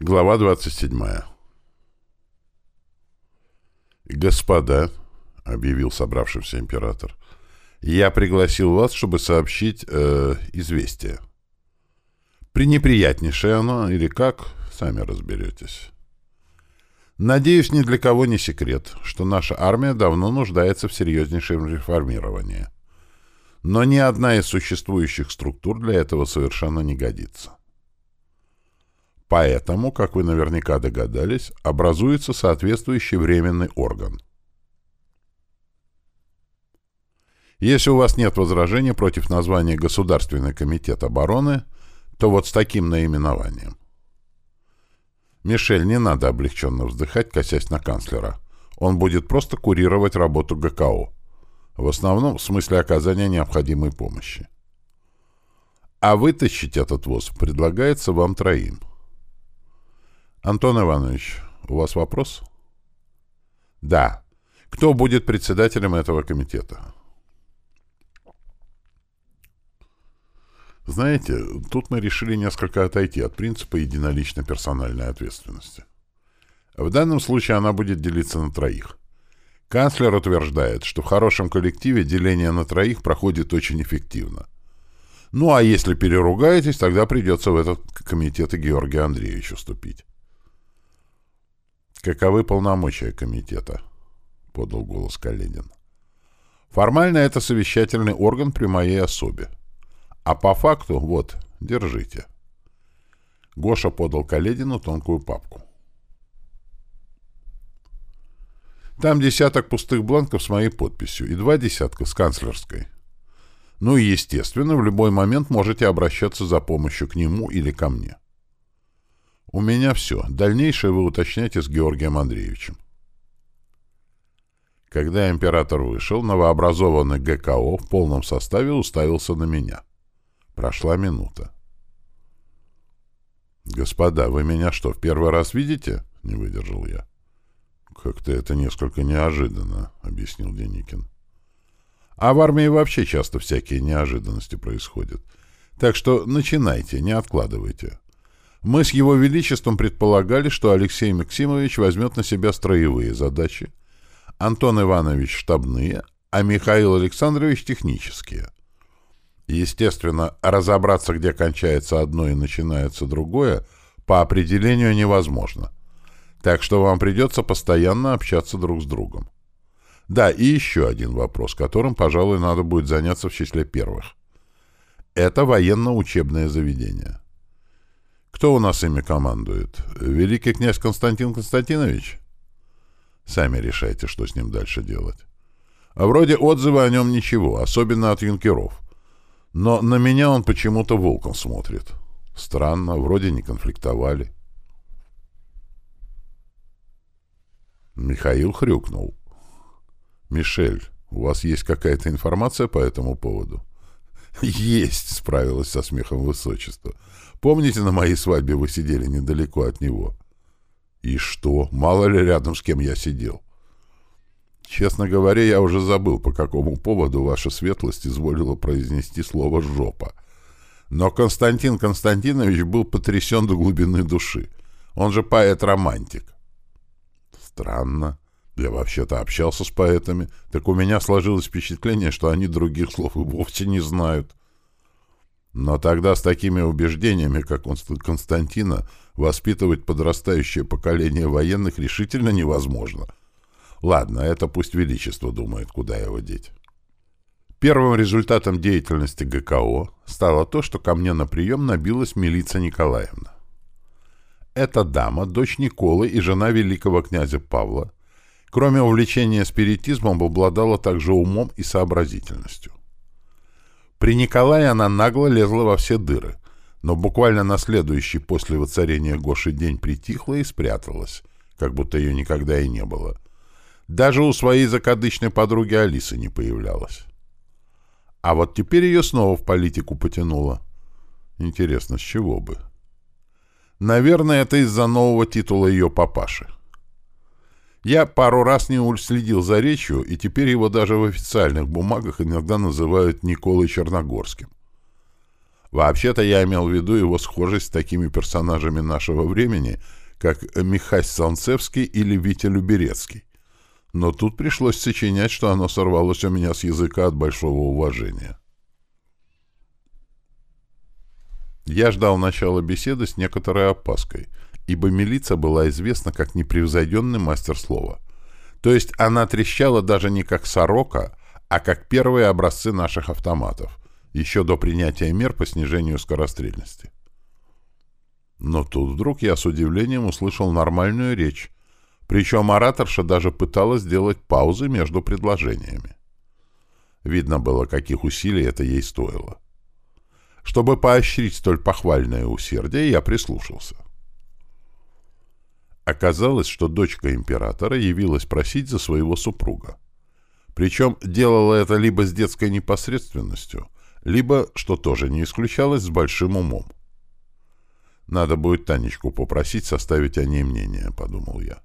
Глава 27. «Господа», — объявил собравшийся император, — «я пригласил вас, чтобы сообщить э, известие. Пренеприятнейшее оно или как, сами разберетесь. Надеюсь, ни для кого не секрет, что наша армия давно нуждается в серьезнейшем реформировании. Но ни одна из существующих структур для этого совершенно не годится. Поэтому, как вы наверняка догадались, образуется соответствующий временный орган. Если у вас нет возражений против названия Государственный комитет обороны, то вот с таким наименованием. Мишель, не надо облегченно вздыхать, косясь на канцлера. Он будет просто курировать работу ГКО. В основном в смысле оказания необходимой помощи. А вытащить этот ВОЗ предлагается вам троим. Антон Иванович, у вас вопрос? Да. Кто будет председателем этого комитета? Знаете, тут мы решили несколько отойти от принципа единоличной персональной ответственности. В данном случае она будет делиться на троих. Канцлер утверждает, что в хорошем коллективе деление на троих проходит очень эффективно. Ну а если переругаетесь, тогда придется в этот комитет и Георгию Андреевичу вступить. «Каковы полномочия комитета?» — подал голос Каледин. «Формально это совещательный орган при моей особе. А по факту, вот, держите». Гоша подал Каледину тонкую папку. Там десяток пустых бланков с моей подписью и два десятка с канцлерской. Ну и, естественно, в любой момент можете обращаться за помощью к нему или ко мне. У меня все. Дальнейшее вы уточняете с Георгием Андреевичем. Когда император вышел, новообразованный ГКО в полном составе уставился на меня. Прошла минута. «Господа, вы меня что, в первый раз видите?» — не выдержал я. «Как-то это несколько неожиданно», — объяснил Деникин. «А в армии вообще часто всякие неожиданности происходят. Так что начинайте, не откладывайте. Мы с Его Величеством предполагали, что Алексей Максимович возьмет на себя строевые задачи, Антон Иванович — штабные, а Михаил Александрович — технические. Естественно, разобраться, где кончается одно и начинается другое, по определению невозможно. Так что вам придется постоянно общаться друг с другом. Да, и еще один вопрос, которым, пожалуй, надо будет заняться в числе первых. Это военно-учебное заведение. Кто у нас ими командует? Великий князь Константин Константинович? Сами решайте, что с ним дальше делать. А вроде отзывы о нем ничего, особенно от юнкеров. Но на меня он почему-то волком смотрит. Странно, вроде не конфликтовали. Михаил хрюкнул. «Мишель, у вас есть какая-то информация по этому поводу?» «Есть», — справилась со смехом высочества. Помните, на моей свадьбе вы сидели недалеко от него? И что? Мало ли рядом с кем я сидел? Честно говоря, я уже забыл, по какому поводу ваша светлость изволила произнести слово «жопа». Но Константин Константинович был потрясен до глубины души. Он же поэт-романтик. Странно. Я вообще-то общался с поэтами, так у меня сложилось впечатление, что они других слов и вовсе не знают. Но тогда с такими убеждениями, как у Константина, воспитывать подрастающее поколение военных решительно невозможно. Ладно, это пусть Величество думает, куда его деть. Первым результатом деятельности ГКО стало то, что ко мне на прием набилась Милица Николаевна. Эта дама, дочь Николы и жена великого князя Павла, кроме увлечения спиритизмом, обладала также умом и сообразительностью. При Николае она нагло лезла во все дыры, но буквально на следующий после воцарения Гоши день притихла и спряталась, как будто ее никогда и не было. Даже у своей закадычной подруги Алисы не появлялась. А вот теперь ее снова в политику потянуло. Интересно, с чего бы? Наверное, это из-за нового титула ее папаши. Я пару раз не следил за речью, и теперь его даже в официальных бумагах иногда называют Николой Черногорским. Вообще-то я имел в виду его схожесть с такими персонажами нашего времени, как Михась Солнцевский или Витя Люберецкий. Но тут пришлось сочинять, что оно сорвалось у меня с языка от большого уважения. Я ждал начала беседы с некоторой опаской, ибо милиция была известна как непревзойденный мастер слова. То есть она трещала даже не как сорока, а как первые образцы наших автоматов, еще до принятия мер по снижению скорострельности. Но тут вдруг я с удивлением услышал нормальную речь, причем ораторша даже пыталась сделать паузы между предложениями. Видно было, каких усилий это ей стоило. Чтобы поощрить столь похвальное усердие, я прислушался. Оказалось, что дочка императора явилась просить за своего супруга. Причем делала это либо с детской непосредственностью, либо, что тоже не исключалось, с большим умом. «Надо будет Танечку попросить составить о ней мнение», — подумал я.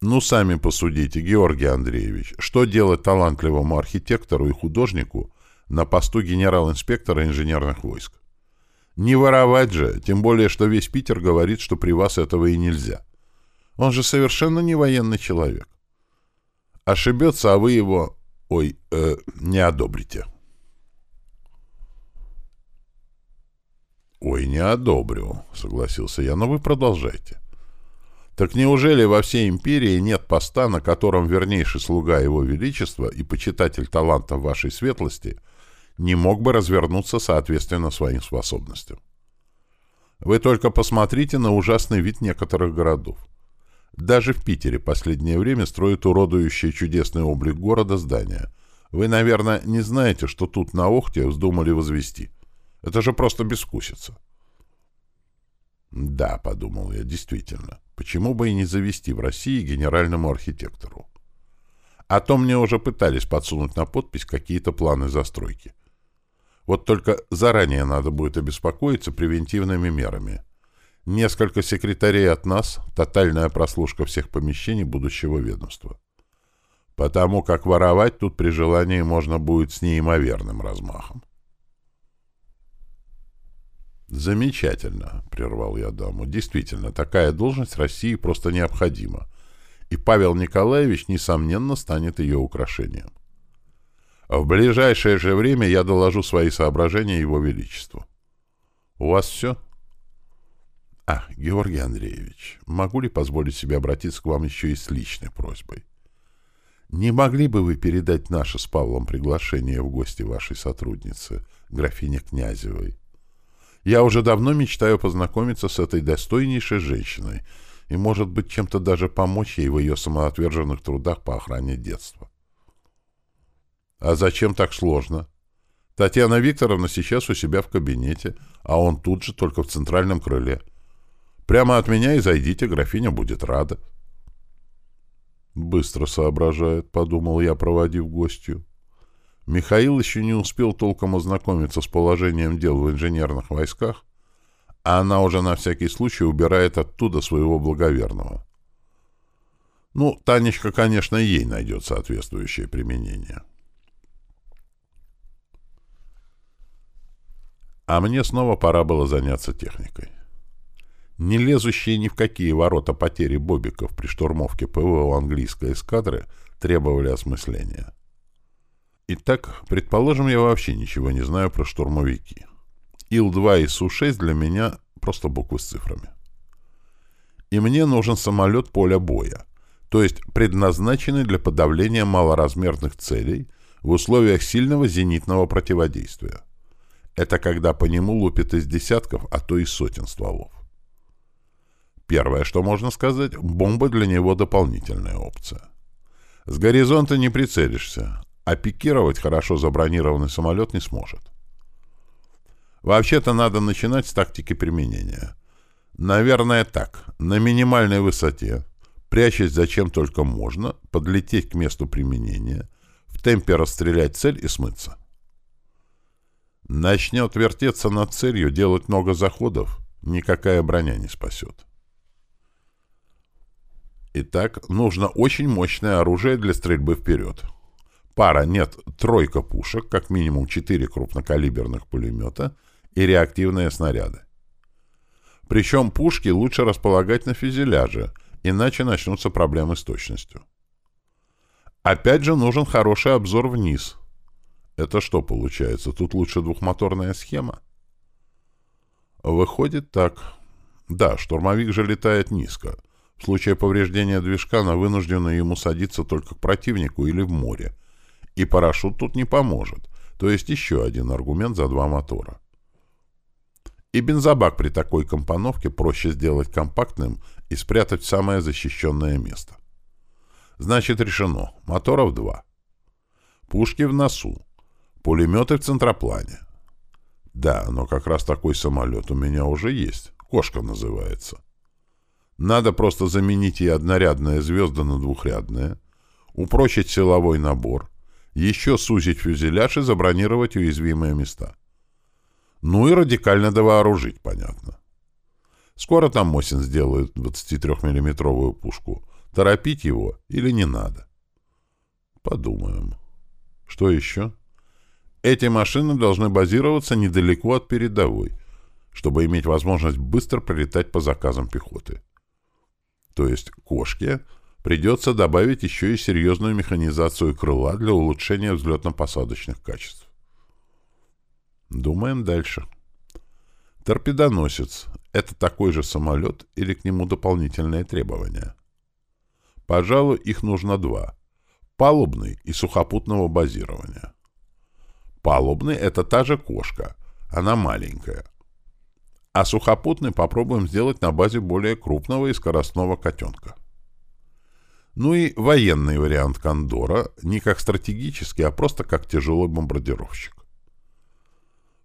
«Ну, сами посудите, Георгий Андреевич, что делать талантливому архитектору и художнику на посту генерал-инспектора инженерных войск? Не воровать же, тем более, что весь Питер говорит, что при вас этого и нельзя. Он же совершенно не военный человек. Ошибется, а вы его, ой, э, не одобрите». «Ой, не одобрю», — согласился я, — «но вы продолжайте». Так неужели во всей империи нет поста, на котором вернейший слуга его величества и почитатель талантов вашей светлости не мог бы развернуться соответственно своим способностям? Вы только посмотрите на ужасный вид некоторых городов. Даже в Питере последнее время строят уродующие чудесный облик города здания. Вы, наверное, не знаете, что тут на Охте вздумали возвести. Это же просто бескусица. Да, подумал я, действительно. Почему бы и не завести в России генеральному архитектору? А то мне уже пытались подсунуть на подпись какие-то планы застройки. Вот только заранее надо будет обеспокоиться превентивными мерами. Несколько секретарей от нас, тотальная прослушка всех помещений будущего ведомства. Потому как воровать тут при желании можно будет с неимоверным размахом. «Замечательно», — прервал я даму. «Действительно, такая должность России просто необходима, и Павел Николаевич, несомненно, станет ее украшением. В ближайшее же время я доложу свои соображения Его Величеству. У вас все?» «А, Георгий Андреевич, могу ли позволить себе обратиться к вам еще и с личной просьбой? Не могли бы вы передать наше с Павлом приглашение в гости вашей сотрудницы, графине Князевой?» Я уже давно мечтаю познакомиться с этой достойнейшей женщиной и, может быть, чем-то даже помочь ей в ее самоотверженных трудах по охране детства. А зачем так сложно? Татьяна Викторовна сейчас у себя в кабинете, а он тут же, только в центральном крыле. Прямо от меня и зайдите, графиня будет рада. Быстро соображает, подумал я, проводив гостью. Михаил еще не успел толком ознакомиться с положением дел в инженерных войсках, а она уже на всякий случай убирает оттуда своего благоверного. Ну, Танечка, конечно, ей найдет соответствующее применение. А мне снова пора было заняться техникой. Не лезущие ни в какие ворота потери бобиков при штурмовке ПВО английской эскадры требовали осмысления. Итак, предположим, я вообще ничего не знаю про штурмовики. Ил-2 и Су-6 для меня просто буквы с цифрами. И мне нужен самолет поля боя, то есть предназначенный для подавления малоразмерных целей в условиях сильного зенитного противодействия. Это когда по нему лупит из десятков, а то и сотен стволов. Первое, что можно сказать, бомба для него дополнительная опция. С горизонта не прицелишься, а пикировать хорошо забронированный самолет не сможет. Вообще-то надо начинать с тактики применения. Наверное, так. На минимальной высоте, прячась зачем только можно, подлететь к месту применения, в темпе расстрелять цель и смыться. Начнет вертеться над целью, делать много заходов, никакая броня не спасет. Итак, нужно очень мощное оружие для стрельбы вперед — пара, нет, тройка пушек, как минимум четыре крупнокалиберных пулемета и реактивные снаряды. Причем пушки лучше располагать на фюзеляже, иначе начнутся проблемы с точностью. Опять же нужен хороший обзор вниз. Это что получается? Тут лучше двухмоторная схема? Выходит так. Да, штурмовик же летает низко. В случае повреждения движка на вынужденно ему садиться только к противнику или в море. И парашют тут не поможет. То есть еще один аргумент за два мотора. И бензобак при такой компоновке проще сделать компактным и спрятать в самое защищенное место. Значит, решено. Моторов два. Пушки в носу. Пулеметы в центроплане. Да, но как раз такой самолет у меня уже есть. Кошка называется. Надо просто заменить ей однорядные звезды на двухрядные, упрочить силовой набор, еще сузить фюзеляж и забронировать уязвимые места. Ну и радикально довооружить, понятно. Скоро там Мосин сделает 23-миллиметровую пушку. Торопить его или не надо? Подумаем. Что еще? Эти машины должны базироваться недалеко от передовой, чтобы иметь возможность быстро пролетать по заказам пехоты. То есть кошке придется добавить еще и серьезную механизацию крыла для улучшения взлетно-посадочных качеств. Думаем дальше. Торпедоносец — это такой же самолет или к нему дополнительные требования? Пожалуй, их нужно два. Палубный и сухопутного базирования. Палубный — это та же кошка. Она маленькая. А сухопутный попробуем сделать на базе более крупного и скоростного котенка. Ну и военный вариант Кондора, не как стратегический, а просто как тяжелый бомбардировщик.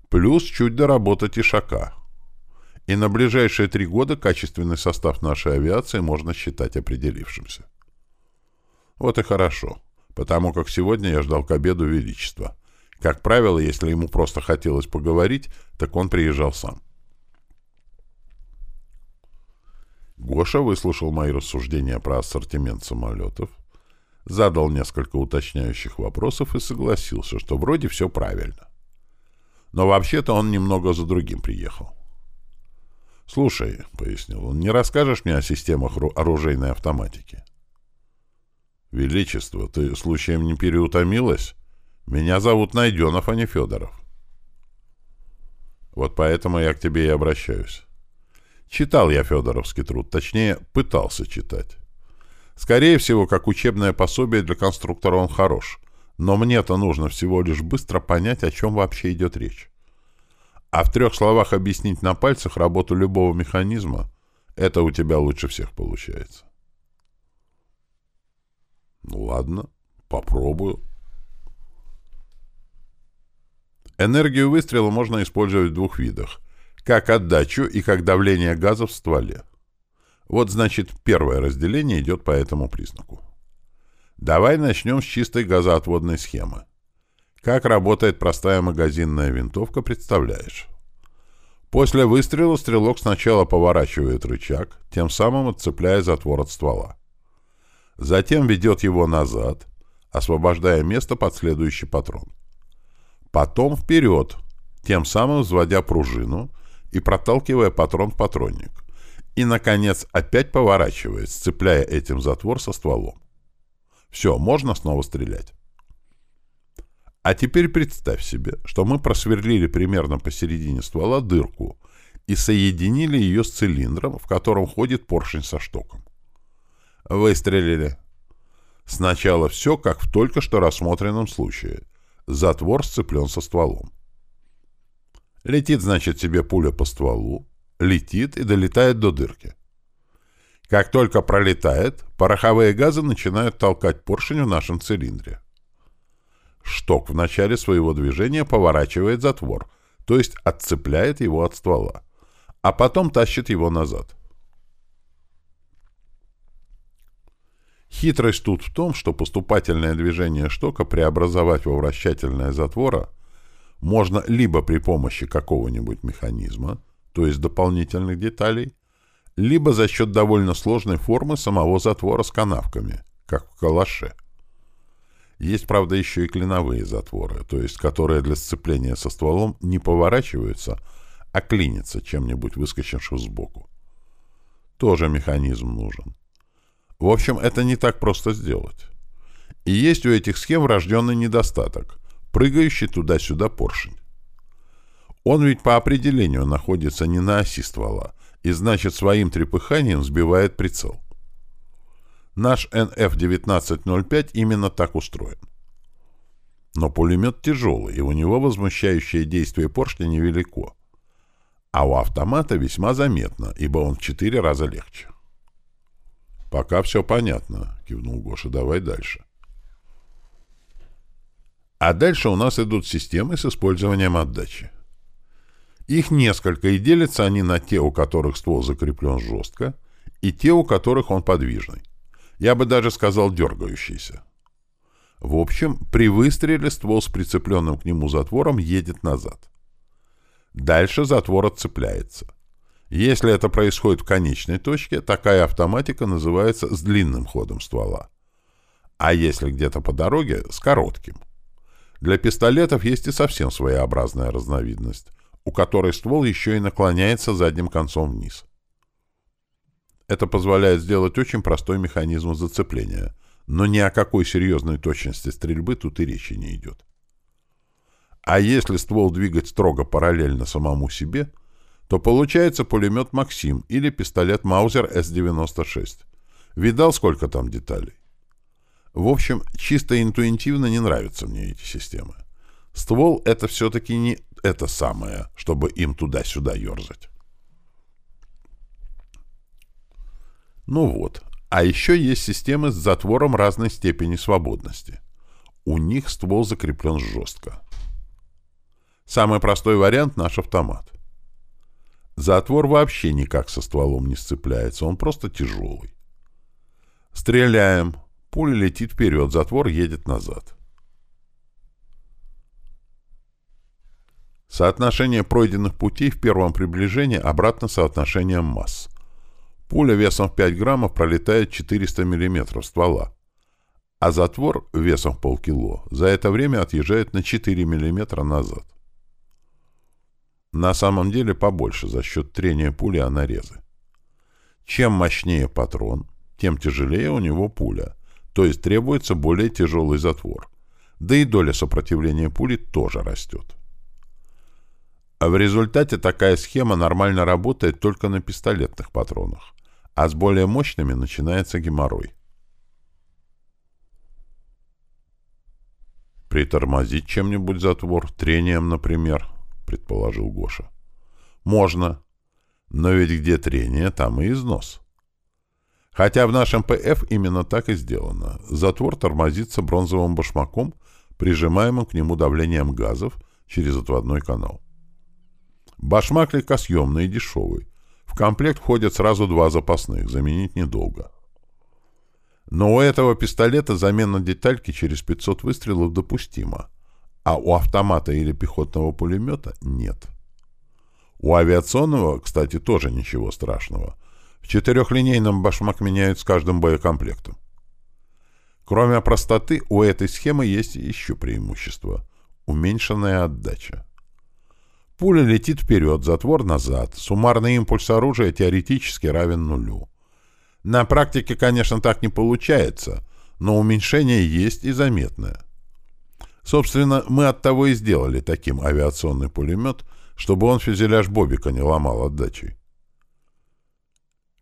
Плюс чуть доработать Ишака. И на ближайшие три года качественный состав нашей авиации можно считать определившимся. Вот и хорошо, потому как сегодня я ждал к обеду Величества. Как правило, если ему просто хотелось поговорить, так он приезжал сам. Гоша выслушал мои рассуждения про ассортимент самолетов, задал несколько уточняющих вопросов и согласился, что вроде все правильно. Но вообще-то он немного за другим приехал. «Слушай», — пояснил он, — «не расскажешь мне о системах оружейной автоматики?» «Величество, ты случаем не переутомилась? Меня зовут Найденов, а не Федоров». «Вот поэтому я к тебе и обращаюсь». Читал я Федоровский труд, точнее, пытался читать. Скорее всего, как учебное пособие для конструктора он хорош, но мне-то нужно всего лишь быстро понять, о чем вообще идет речь. А в трех словах объяснить на пальцах работу любого механизма — это у тебя лучше всех получается. Ну ладно, попробую. Энергию выстрела можно использовать в двух видах. Как отдачу и как давление газа в стволе. Вот, значит, первое разделение идет по этому признаку. Давай начнем с чистой газоотводной схемы. Как работает простая магазинная винтовка, представляешь. После выстрела стрелок сначала поворачивает рычаг, тем самым отцепляя затвор от ствола. Затем ведет его назад, освобождая место под следующий патрон. Потом вперед, тем самым взводя пружину и проталкивая патрон в патронник. И, наконец, опять поворачивает, сцепляя этим затвор со стволом. Все, можно снова стрелять. А теперь представь себе, что мы просверлили примерно посередине ствола дырку и соединили ее с цилиндром, в котором ходит поршень со штоком. Выстрелили. Сначала все, как в только что рассмотренном случае. Затвор сцеплен со стволом. Летит, значит, себе пуля по стволу, летит и долетает до дырки. Как только пролетает, пороховые газы начинают толкать поршень в нашем цилиндре. Шток в начале своего движения поворачивает затвор, то есть отцепляет его от ствола, а потом тащит его назад. Хитрость тут в том, что поступательное движение штока преобразовать во вращательное затвора можно либо при помощи какого-нибудь механизма, то есть дополнительных деталей, либо за счет довольно сложной формы самого затвора с канавками, как в калаше. Есть, правда, еще и клиновые затворы, то есть которые для сцепления со стволом не поворачиваются, а клинятся чем-нибудь выскочившим сбоку. Тоже механизм нужен. В общем, это не так просто сделать. И есть у этих схем врожденный недостаток — прыгающий туда-сюда поршень. Он ведь по определению находится не на оси ствола, и значит своим трепыханием сбивает прицел. Наш NF-1905 именно так устроен. Но пулемет тяжелый, и у него возмущающее действие поршня невелико. А у автомата весьма заметно, ибо он в четыре раза легче. «Пока все понятно», — кивнул Гоша. «Давай дальше». А дальше у нас идут системы с использованием отдачи. Их несколько, и делятся они на те, у которых ствол закреплен жестко, и те, у которых он подвижный. Я бы даже сказал дергающийся. В общем, при выстреле ствол с прицепленным к нему затвором едет назад. Дальше затвор отцепляется. Если это происходит в конечной точке, такая автоматика называется с длинным ходом ствола. А если где-то по дороге, с коротким. Для пистолетов есть и совсем своеобразная разновидность, у которой ствол еще и наклоняется задним концом вниз. Это позволяет сделать очень простой механизм зацепления, но ни о какой серьезной точности стрельбы тут и речи не идет. А если ствол двигать строго параллельно самому себе, то получается пулемет «Максим» или пистолет «Маузер С-96». Видал, сколько там деталей? В общем, чисто интуитивно не нравятся мне эти системы. Ствол — это все-таки не это самое, чтобы им туда-сюда ерзать. Ну вот. А еще есть системы с затвором разной степени свободности. У них ствол закреплен жестко. Самый простой вариант — наш автомат. Затвор вообще никак со стволом не сцепляется, он просто тяжелый. Стреляем. Пуля летит вперед, затвор едет назад. Соотношение пройденных путей в первом приближении обратно соотношением масс. Пуля весом в 5 граммов пролетает 400 миллиметров ствола, а затвор весом в полкило за это время отъезжает на 4 миллиметра назад. На самом деле побольше за счет трения пули о нарезы. Чем мощнее патрон, тем тяжелее у него пуля, то есть требуется более тяжелый затвор. Да и доля сопротивления пули тоже растет. А в результате такая схема нормально работает только на пистолетных патронах а с более мощными начинается геморрой. «Притормозить чем-нибудь затвор, трением, например», — предположил Гоша. «Можно. Но ведь где трение, там и износ». Хотя в нашем ПФ именно так и сделано. Затвор тормозится бронзовым башмаком, прижимаемым к нему давлением газов через отводной канал. Башмак легкосъемный и дешевый, в комплект входят сразу два запасных, заменить недолго. Но у этого пистолета замена детальки через 500 выстрелов допустима, а у автомата или пехотного пулемета нет. У авиационного, кстати, тоже ничего страшного. В четырехлинейном башмак меняют с каждым боекомплектом. Кроме простоты, у этой схемы есть еще преимущество – уменьшенная отдача. Пуля летит вперед, затвор назад. Суммарный импульс оружия теоретически равен нулю. На практике, конечно, так не получается, но уменьшение есть и заметное. Собственно, мы от того и сделали таким авиационный пулемет, чтобы он фюзеляж Бобика не ломал отдачей.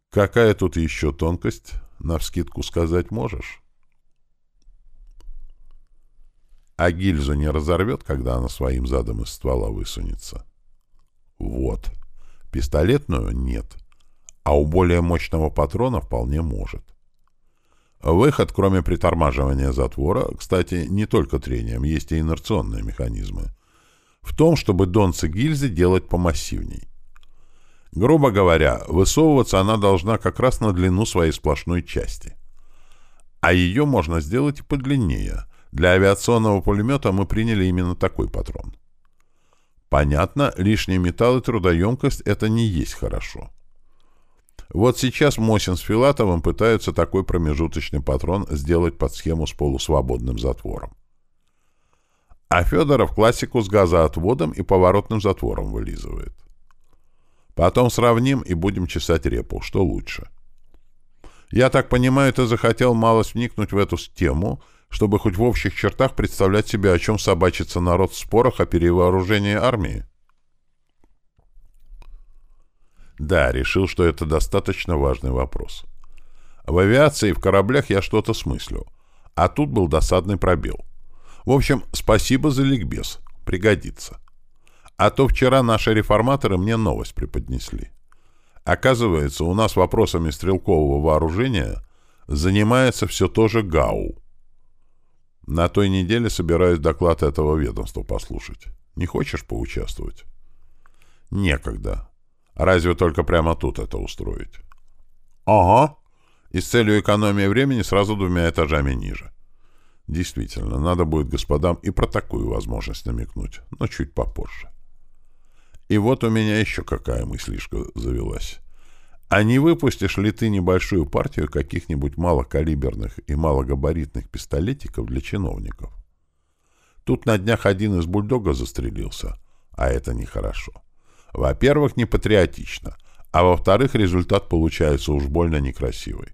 Какая тут еще тонкость, навскидку сказать можешь? А гильзу не разорвет, когда она своим задом из ствола высунется? Вот. Пистолетную нет. А у более мощного патрона вполне может. Выход, кроме притормаживания затвора, кстати, не только трением, есть и инерционные механизмы, в том, чтобы донцы гильзы делать помассивней. Грубо говоря, высовываться она должна как раз на длину своей сплошной части. А ее можно сделать и подлиннее. Для авиационного пулемета мы приняли именно такой патрон. Понятно, лишний металл и трудоемкость — это не есть хорошо. Вот сейчас Мосин с Филатовым пытаются такой промежуточный патрон сделать под схему с полусвободным затвором. А Федоров классику с газоотводом и поворотным затвором вылизывает. Потом сравним и будем чесать репу, что лучше. Я так понимаю, ты захотел малость вникнуть в эту тему, чтобы хоть в общих чертах представлять себе, о чем собачится народ в спорах о перевооружении армии? Да, решил, что это достаточно важный вопрос. В авиации и в кораблях я что-то смыслю, а тут был досадный пробел. В общем, спасибо за ликбез. Пригодится. А то вчера наши реформаторы мне новость преподнесли. Оказывается, у нас вопросами стрелкового вооружения занимается все то же ГАУ. На той неделе собираюсь доклад этого ведомства послушать. Не хочешь поучаствовать? Некогда. Разве только прямо тут это устроить? Ага. И с целью экономии времени сразу двумя этажами ниже. Действительно, надо будет господам и про такую возможность намекнуть, но чуть попозже. И вот у меня еще какая мыслишка завелась. А не выпустишь ли ты небольшую партию каких-нибудь малокалиберных и малогабаритных пистолетиков для чиновников? Тут на днях один из бульдога застрелился, а это нехорошо. Во-первых, не патриотично, а во-вторых, результат получается уж больно некрасивый.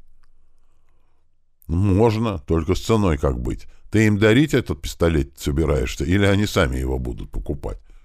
Можно, только с ценой как быть. Ты им дарить этот пистолет собираешься, или они сами его будут покупать?